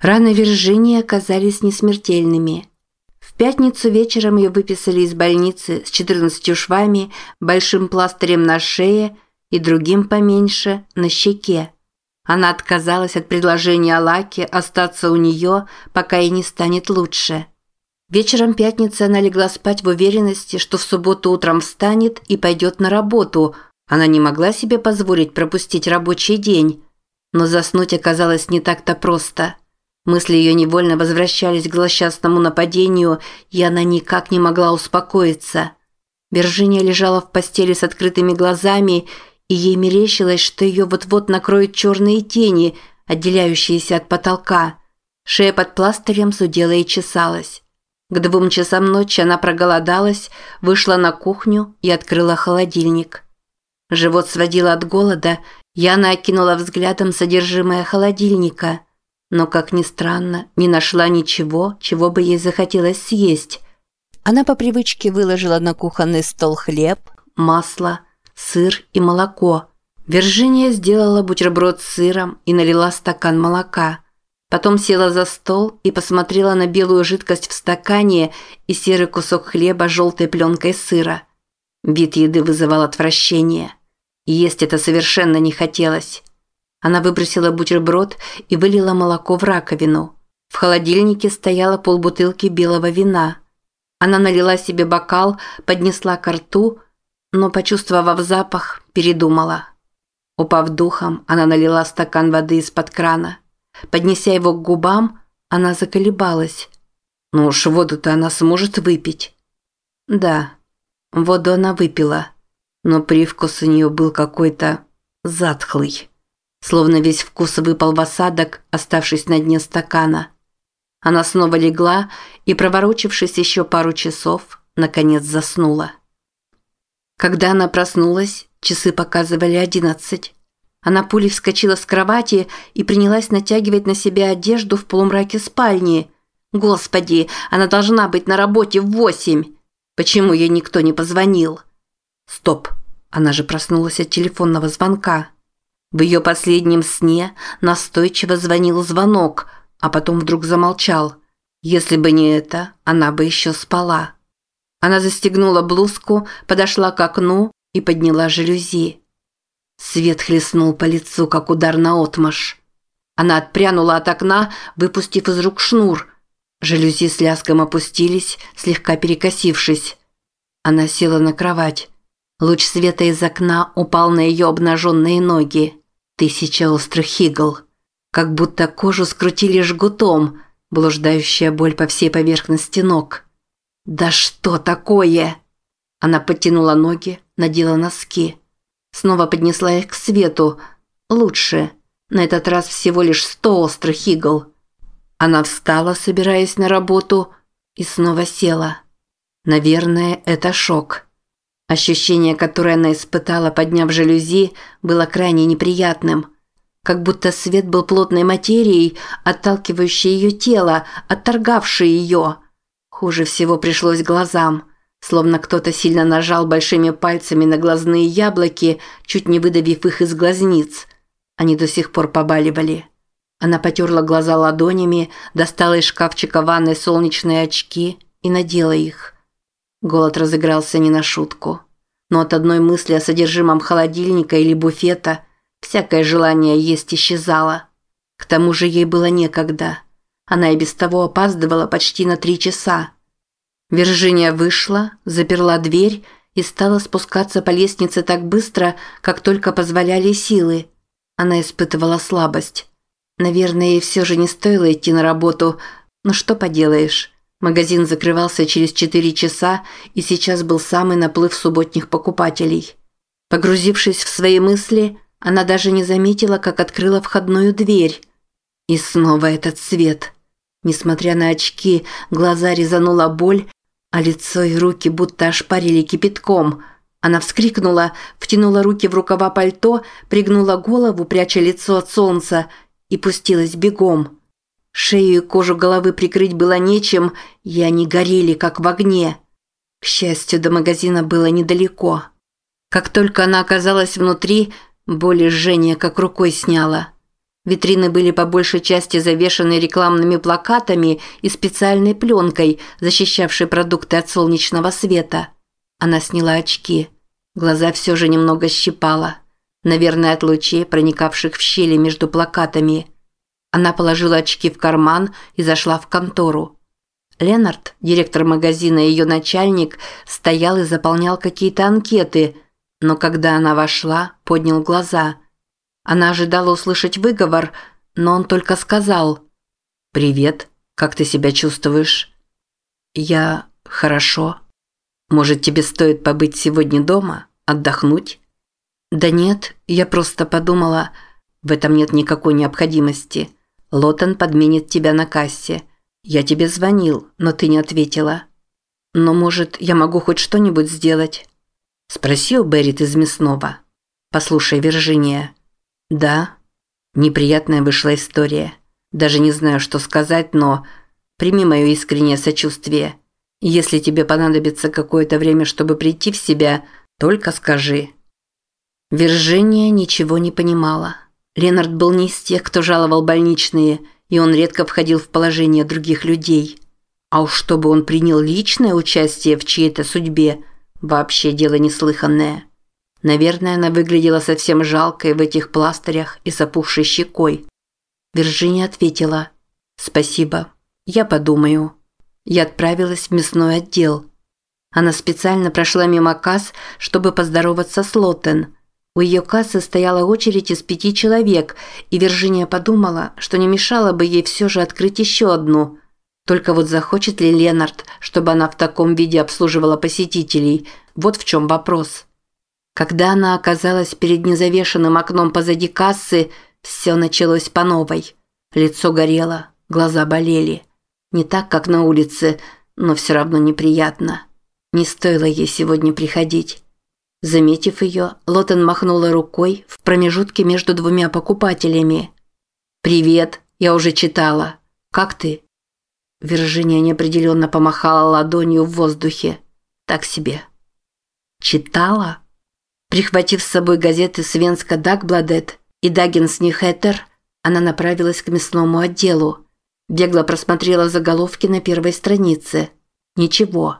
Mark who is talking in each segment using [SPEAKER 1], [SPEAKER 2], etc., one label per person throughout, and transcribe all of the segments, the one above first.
[SPEAKER 1] Раны Виржинии оказались несмертельными. В пятницу вечером ее выписали из больницы с 14 швами, большим пластырем на шее и другим поменьше на щеке. Она отказалась от предложения Лаки остаться у нее, пока ей не станет лучше. Вечером пятницы она легла спать в уверенности, что в субботу утром встанет и пойдет на работу. Она не могла себе позволить пропустить рабочий день. Но заснуть оказалось не так-то просто. Мысли ее невольно возвращались к злосчастному нападению, и она никак не могла успокоиться. Виржиния лежала в постели с открытыми глазами, и ей мерещилось, что ее вот-вот накроют черные тени, отделяющиеся от потолка. Шея под пластырем зудела и чесалась. К двум часам ночи она проголодалась, вышла на кухню и открыла холодильник. Живот сводило от голода, Яна окинула взглядом содержимое холодильника, но, как ни странно, не нашла ничего, чего бы ей захотелось съесть. Она по привычке выложила на кухонный стол хлеб, масло, сыр и молоко. Виржиния сделала бутерброд с сыром и налила стакан молока – Потом села за стол и посмотрела на белую жидкость в стакане и серый кусок хлеба с желтой пленкой сыра. Вид еды вызывал отвращение. Есть это совершенно не хотелось. Она выбросила бутерброд и вылила молоко в раковину. В холодильнике стояла полбутылки белого вина. Она налила себе бокал, поднесла ко рту, но, почувствовав запах, передумала. Упав духом, она налила стакан воды из-под крана. Поднеся его к губам, она заколебалась. Ну уж воду-то она сможет выпить. Да, воду она выпила, но привкус у нее был какой-то затхлый. Словно весь вкус выпал в осадок, оставшись на дне стакана. Она снова легла и, проворочившись еще пару часов, наконец заснула. Когда она проснулась, часы показывали одиннадцать. Она пулей вскочила с кровати и принялась натягивать на себя одежду в полумраке спальни. Господи, она должна быть на работе в восемь. Почему ей никто не позвонил? Стоп, она же проснулась от телефонного звонка. В ее последнем сне настойчиво звонил звонок, а потом вдруг замолчал. Если бы не это, она бы еще спала. Она застегнула блузку, подошла к окну и подняла жалюзи. Свет хлестнул по лицу, как удар на отмаш. Она отпрянула от окна, выпустив из рук шнур. Жалюзи с лязгом опустились, слегка перекосившись. Она села на кровать. Луч света из окна упал на ее обнаженные ноги. Тысяча острых игл. Как будто кожу скрутили жгутом, блуждающая боль по всей поверхности ног. «Да что такое?» Она подтянула ноги, надела носки. Снова поднесла их к свету. Лучше. На этот раз всего лишь сто острых игл. Она встала, собираясь на работу, и снова села. Наверное, это шок. Ощущение, которое она испытала, подняв жалюзи, было крайне неприятным. Как будто свет был плотной материей, отталкивающей ее тело, отторгавшей ее. Хуже всего пришлось глазам – Словно кто-то сильно нажал большими пальцами на глазные яблоки, чуть не выдавив их из глазниц. Они до сих пор побаливали. Она потерла глаза ладонями, достала из шкафчика ванной солнечные очки и надела их. Голод разыгрался не на шутку. Но от одной мысли о содержимом холодильника или буфета всякое желание есть исчезало. К тому же ей было некогда. Она и без того опаздывала почти на три часа. Виржиния вышла, заперла дверь и стала спускаться по лестнице так быстро, как только позволяли силы. Она испытывала слабость. Наверное, ей все же не стоило идти на работу, но что поделаешь. Магазин закрывался через четыре часа, и сейчас был самый наплыв субботних покупателей. Погрузившись в свои мысли, она даже не заметила, как открыла входную дверь. И снова этот свет. Несмотря на очки, глаза резанула боль, а лицо и руки будто ошпарили кипятком. Она вскрикнула, втянула руки в рукава пальто, пригнула голову, пряча лицо от солнца, и пустилась бегом. Шею и кожу головы прикрыть было нечем, и они горели, как в огне. К счастью, до магазина было недалеко. Как только она оказалась внутри, боль и жжение как рукой сняла. Витрины были по большей части завешаны рекламными плакатами и специальной пленкой, защищавшей продукты от солнечного света. Она сняла очки. Глаза все же немного щипала. Наверное, от лучей, проникавших в щели между плакатами. Она положила очки в карман и зашла в контору. Ленард, директор магазина и ее начальник, стоял и заполнял какие-то анкеты, но когда она вошла, поднял глаза. Она ожидала услышать выговор, но он только сказал «Привет, как ты себя чувствуешь?» «Я... хорошо. Может, тебе стоит побыть сегодня дома, отдохнуть?» «Да нет, я просто подумала, в этом нет никакой необходимости. Лотон подменит тебя на кассе». «Я тебе звонил, но ты не ответила. Но, может, я могу хоть что-нибудь сделать?» Спроси у Беррит из мясного. «Послушай, Виржиния». «Да». Неприятная вышла история. Даже не знаю, что сказать, но прими мое искреннее сочувствие. Если тебе понадобится какое-то время, чтобы прийти в себя, только скажи. Виржиния ничего не понимала. Ленард был не из тех, кто жаловал больничные – и он редко входил в положение других людей. А уж чтобы он принял личное участие в чьей-то судьбе, вообще дело неслыханное. Наверное, она выглядела совсем жалкой в этих пластырях и с опухшей щекой. Вирджиния ответила «Спасибо, я подумаю». Я отправилась в мясной отдел. Она специально прошла мимо касс, чтобы поздороваться с Лоттен – у ее кассы стояла очередь из пяти человек, и Виржиния подумала, что не мешало бы ей все же открыть еще одну. Только вот захочет ли Ленард, чтобы она в таком виде обслуживала посетителей? Вот в чем вопрос. Когда она оказалась перед незавешенным окном позади кассы, все началось по новой. Лицо горело, глаза болели. Не так, как на улице, но все равно неприятно. Не стоило ей сегодня приходить. Заметив ее, Лотен махнула рукой в промежутке между двумя покупателями. «Привет, я уже читала. Как ты?» Виржиния неопределенно помахала ладонью в воздухе. Так себе. «Читала?» Прихватив с собой газеты Свенска Дагбладет и Даггинс Ньюхэттер, она направилась к мясному отделу. Бегло просмотрела заголовки на первой странице. Ничего.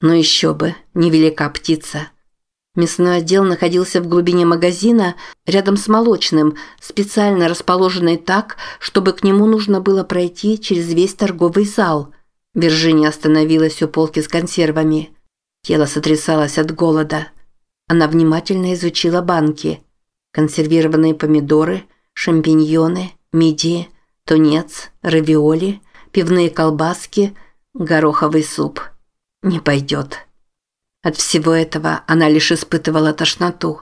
[SPEAKER 1] Ну еще бы, невелика птица. Мясной отдел находился в глубине магазина, рядом с молочным, специально расположенный так, чтобы к нему нужно было пройти через весь торговый зал. Виржиния остановилась у полки с консервами. Тело сотрясалось от голода. Она внимательно изучила банки. Консервированные помидоры, шампиньоны, мидии, тунец, равиоли, пивные колбаски, гороховый суп. Не пойдет. От всего этого она лишь испытывала тошноту.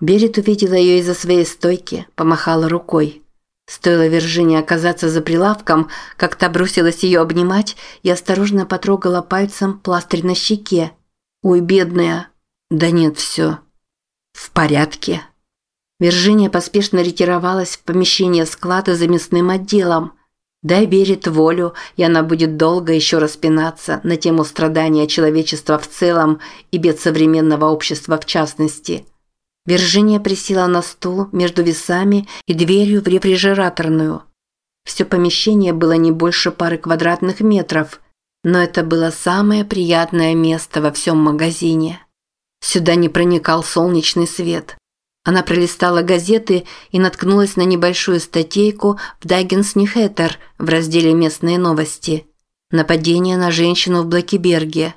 [SPEAKER 1] Берет увидела ее из-за своей стойки, помахала рукой. Стоило Виржине оказаться за прилавком, как та бросилась ее обнимать и осторожно потрогала пальцем пластырь на щеке. «Ой, бедная!» «Да нет, все. В порядке». Виржиния поспешно ретировалась в помещение склада за мясным отделом – Дай Берет волю, и она будет долго еще распинаться на тему страдания человечества в целом и бед современного общества в частности. Виржиния присела на стул между весами и дверью в рефрижераторную. Все помещение было не больше пары квадратных метров, но это было самое приятное место во всем магазине. Сюда не проникал солнечный свет. Она пролистала газеты и наткнулась на небольшую статейку в Даггинс Ньюхэттер в разделе «Местные новости». Нападение на женщину в Блэкиберге.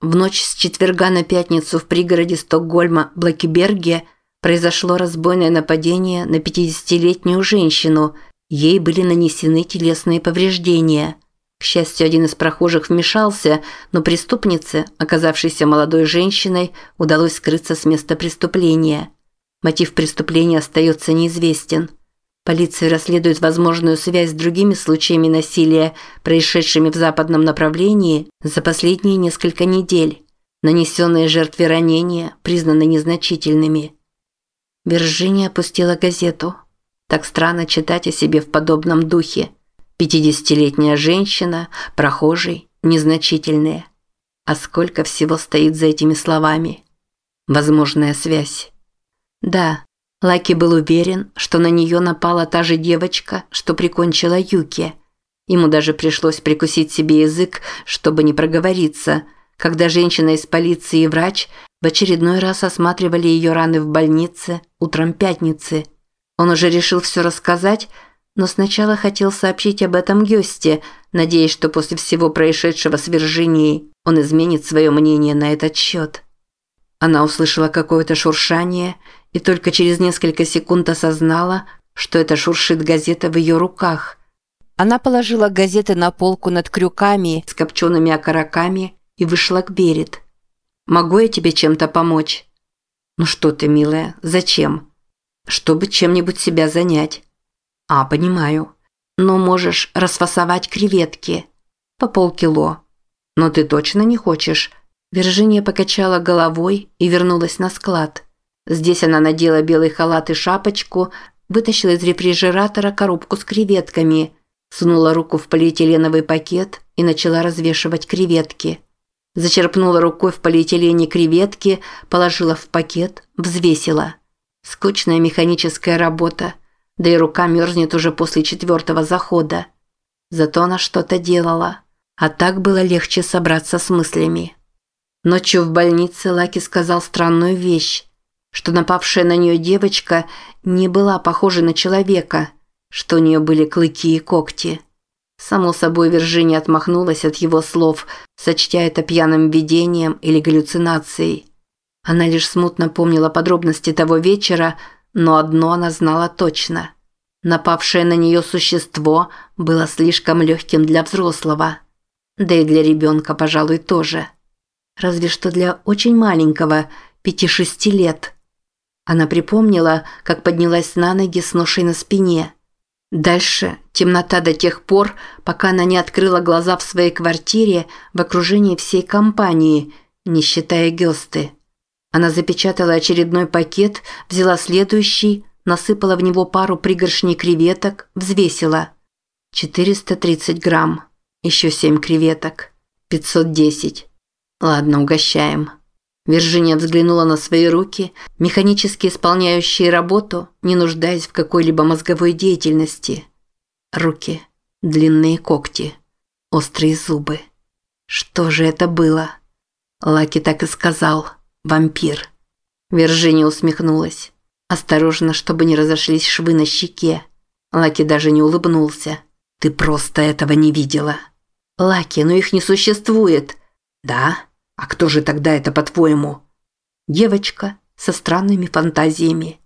[SPEAKER 1] В ночь с четверга на пятницу в пригороде Стокгольма Блэкиберге произошло разбойное нападение на 50-летнюю женщину. Ей были нанесены телесные повреждения. К счастью, один из прохожих вмешался, но преступнице, оказавшейся молодой женщиной, удалось скрыться с места преступления. Мотив преступления остается неизвестен. Полиция расследует возможную связь с другими случаями насилия, происшедшими в западном направлении за последние несколько недель. Нанесенные жертве ранения признаны незначительными. Виржиния опустила газету. Так странно читать о себе в подобном духе. Пятидесятилетняя женщина, прохожий, незначительные. А сколько всего стоит за этими словами? Возможная связь. Да, Лаки был уверен, что на нее напала та же девочка, что прикончила Юки. Ему даже пришлось прикусить себе язык, чтобы не проговориться, когда женщина из полиции и врач в очередной раз осматривали ее раны в больнице утром пятницы. Он уже решил все рассказать, но сначала хотел сообщить об этом Гёсте, надеясь, что после всего происшедшего с Виржинией он изменит свое мнение на этот счет. Она услышала какое-то шуршание и только через несколько секунд осознала, что это шуршит газета в ее руках. Она положила газеты на полку над крюками с копчеными окороками и вышла к Берет. «Могу я тебе чем-то помочь?» «Ну что ты, милая, зачем?» «Чтобы чем-нибудь себя занять». «А, понимаю. Но можешь расфасовать креветки. По полкило. Но ты точно не хочешь?» Виржиния покачала головой и вернулась на склад. Здесь она надела белый халат и шапочку, вытащила из рефрижератора коробку с креветками, сунула руку в полиэтиленовый пакет и начала развешивать креветки. Зачерпнула рукой в полиэтилене креветки, положила в пакет, взвесила. Скучная механическая работа, да и рука мерзнет уже после четвертого захода. Зато она что-то делала, а так было легче собраться с мыслями. Ночью в больнице Лаки сказал странную вещь, что напавшая на нее девочка не была похожа на человека, что у нее были клыки и когти. Само собой, Виржиния отмахнулась от его слов, сочтя это пьяным видением или галлюцинацией. Она лишь смутно помнила подробности того вечера, но одно она знала точно. Напавшее на нее существо было слишком легким для взрослого. Да и для ребенка, пожалуй, тоже разве что для очень маленького, пяти-шести лет. Она припомнила, как поднялась на ноги с ношей на спине. Дальше темнота до тех пор, пока она не открыла глаза в своей квартире в окружении всей компании, не считая Гёсты. Она запечатала очередной пакет, взяла следующий, насыпала в него пару пригоршней креветок, взвесила. 430 грамм. Еще 7 креветок. 510. Ладно, угощаем. Виржиния взглянула на свои руки, механически исполняющие работу, не нуждаясь в какой-либо мозговой деятельности. Руки, длинные когти, острые зубы. Что же это было? Лаки так и сказал. Вампир. Виржиния усмехнулась. Осторожно, чтобы не разошлись швы на щеке. Лаки даже не улыбнулся. «Ты просто этого не видела». «Лаки, но их не существует». «Да?» А кто же тогда это, по-твоему? Девочка со странными фантазиями.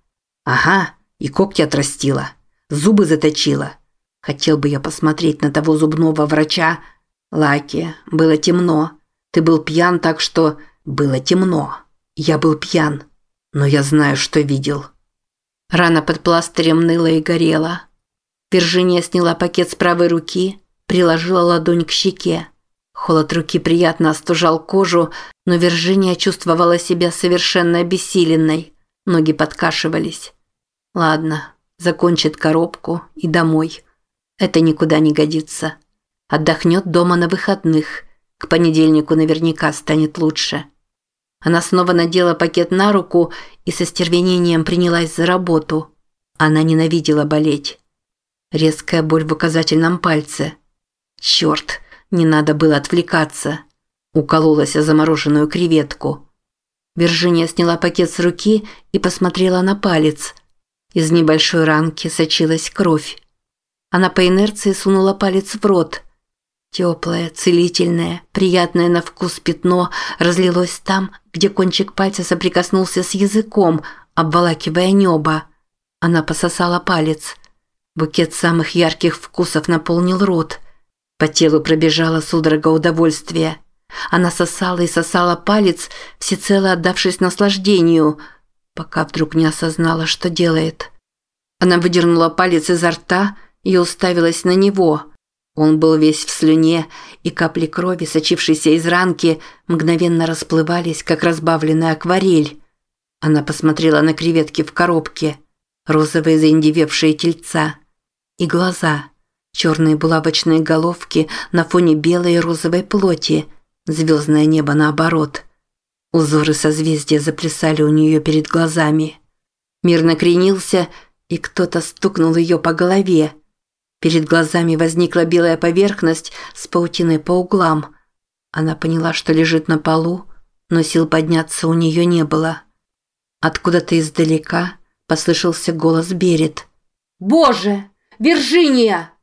[SPEAKER 1] Ага, и когти отрастила, зубы заточила. Хотел бы я посмотреть на того зубного врача. Лаки, было темно. Ты был пьян, так что было темно. Я был пьян, но я знаю, что видел. Рана под пластырем ныла и горела. Виржиния сняла пакет с правой руки, приложила ладонь к щеке. Холод руки приятно остужал кожу, но Виржиния чувствовала себя совершенно обессиленной. Ноги подкашивались. Ладно, закончит коробку и домой. Это никуда не годится. Отдохнет дома на выходных. К понедельнику наверняка станет лучше. Она снова надела пакет на руку и со стервенением принялась за работу. Она ненавидела болеть. Резкая боль в указательном пальце. Черт, не надо было отвлекаться. Укололась о замороженную креветку. Виржиния сняла пакет с руки и посмотрела на палец. Из небольшой ранки сочилась кровь. Она по инерции сунула палец в рот. Теплое, целительное, приятное на вкус пятно разлилось там, где кончик пальца соприкоснулся с языком, обволакивая небо. Она пососала палец. Букет самых ярких вкусов наполнил рот. По телу пробежала судорога удовольствия. Она сосала и сосала палец, всецело отдавшись наслаждению, пока вдруг не осознала, что делает. Она выдернула палец изо рта и уставилась на него. Он был весь в слюне, и капли крови, сочившиеся из ранки, мгновенно расплывались, как разбавленная акварель. Она посмотрела на креветки в коробке, розовые заиндевевшие тельца и глаза – Черные булавочные головки на фоне белой и розовой плоти, звездное небо наоборот. Узоры созвездия заплясали у нее перед глазами. Мир накренился, и кто-то стукнул ее по голове. Перед глазами возникла белая поверхность с паутиной по углам. Она поняла, что лежит на полу, но сил подняться у нее не было. Откуда-то издалека послышался голос Берет.
[SPEAKER 2] «Боже! Виржиния!»